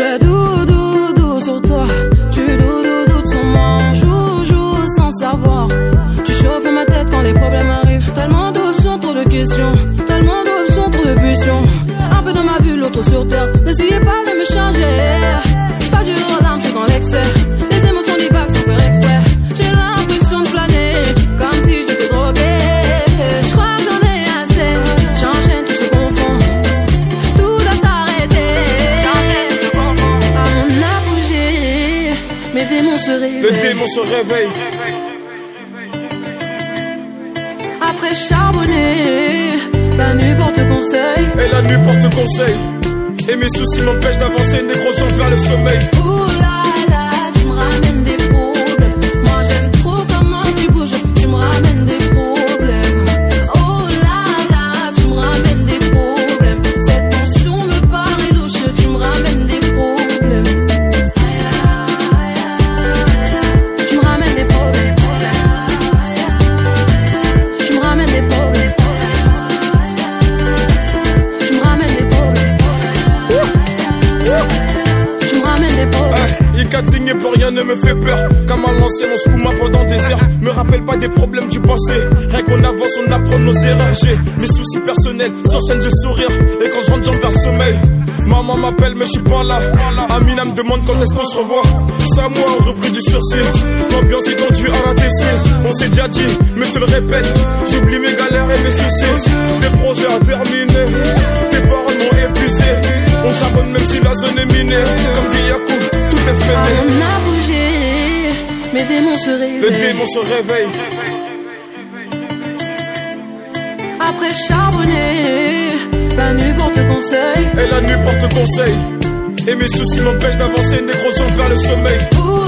Je doudou doudou sur toi, tu doudou sur moi, joue joue sans savoir. Tu chauffes ma tête quand les problèmes arrivent. Tellement d'options, trop de questions, tellement d'options, trop de pulsions. Un peu dans ma vue, l'autre sur terre. Le démon se réveille. Après charbonner, la nuit porte conseil. Et la nuit porte conseil. Et mes soucis m'empêchent d'avancer, négro, vers le sommeil. Ouh me fait peur. Comme à l'ancien, on se couma pendant des heures. Me rappelle pas des problèmes du passé. Rien qu'on avance, on apprend nos erreurs. J'ai mes soucis personnels, s'enchaînent du sourire. Et quand je rentre, j'en perds sommeil. Maman m'appelle, mais je suis pas là. Amina me demande quand est-ce qu'on se revoit. Ça, moi, on repris du sursis. L'ambiance est tendue à la décise. On s'est déjà dit, mais je te le répète. J'oublie mes galères et mes soucis. Des projets à terminer. Tes paroles m'ont épuisé. On charbonne même si la zone est minée. Comme Yakou, tout est Ah, mes démons se réveillent. Le démon se réveille. Après charbonner, la nuit porte conseil. Et la nuit porte conseil. Et mes soucis m'empêchent d'avancer, négro, vers le sommeil. Ouh